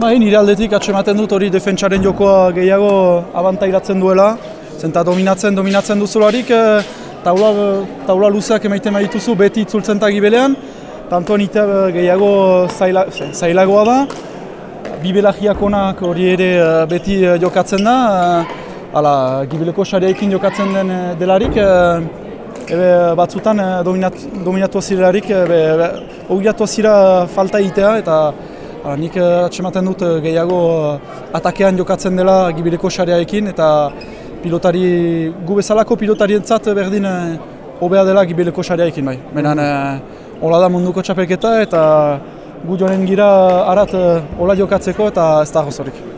Bai, nire aldetik atxematen dut hori defentsaren jokoa gehiago abantairatzen duela. Zenta dominatzen, dominatzen duzularik, e, taula, taula luzeak emaiten dituzu beti itzultzen tagibelean. Tanto nite gehiago zaila, zailagoa da. Bibelagiak onak hori ere beti jokatzen da. Hala, gibeleko xareekin jokatzen den delarik, ebe batzutan dominat, dominatu zirelarik, ogiatu zira falta egitea eta nik atxematen dut gehiago atakean jokatzen dela gibeleko xareekin eta pilotari, gu bezalako pilotarientzat berdin hobea dela gibeleko xareekin bai. Benan, hola da munduko txapelketa eta gu joanen gira arat hola jokatzeko eta ez da gozorik.